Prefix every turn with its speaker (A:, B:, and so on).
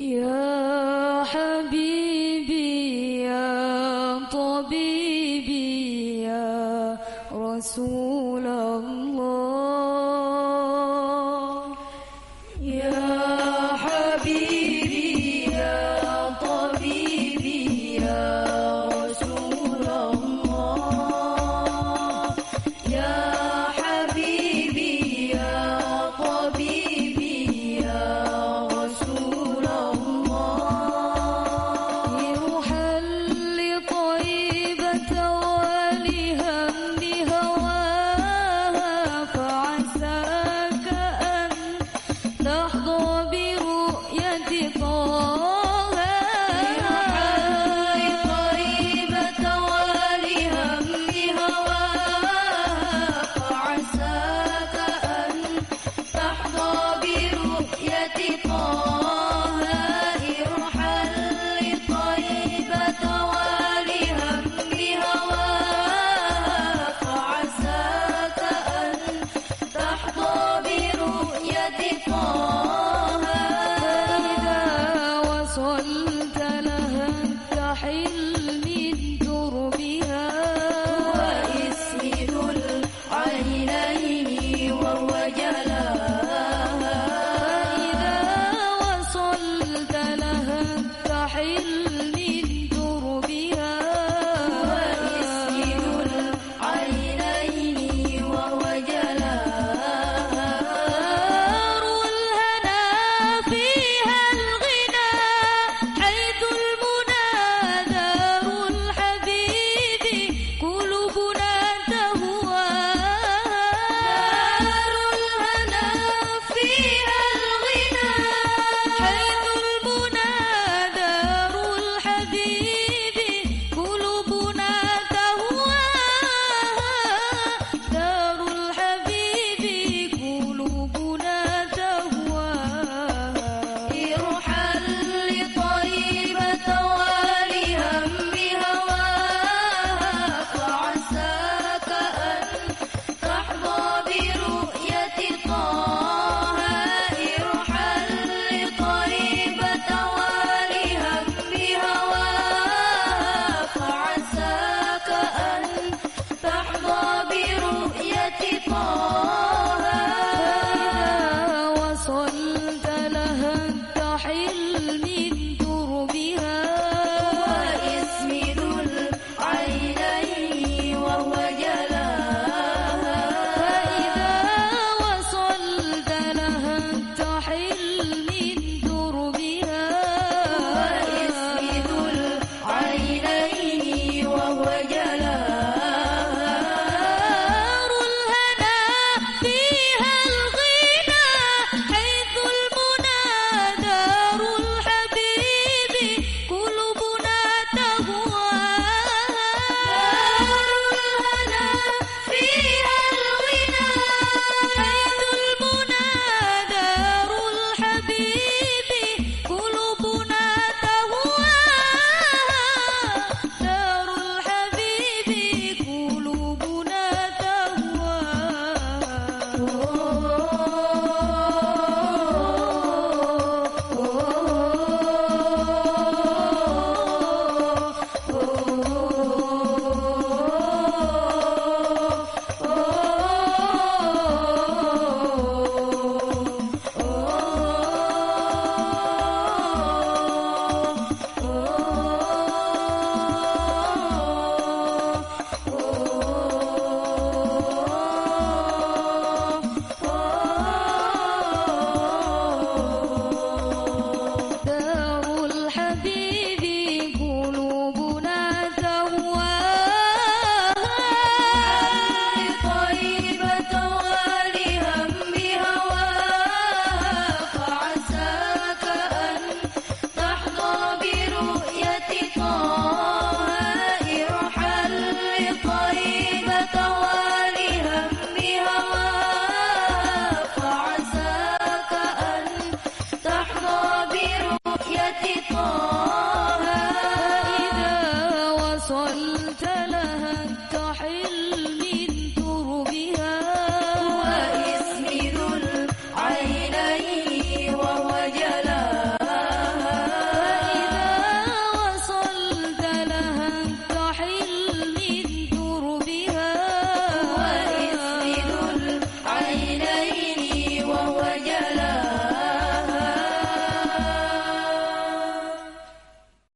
A: يا حبيبي يا طبيبي يا رسول people.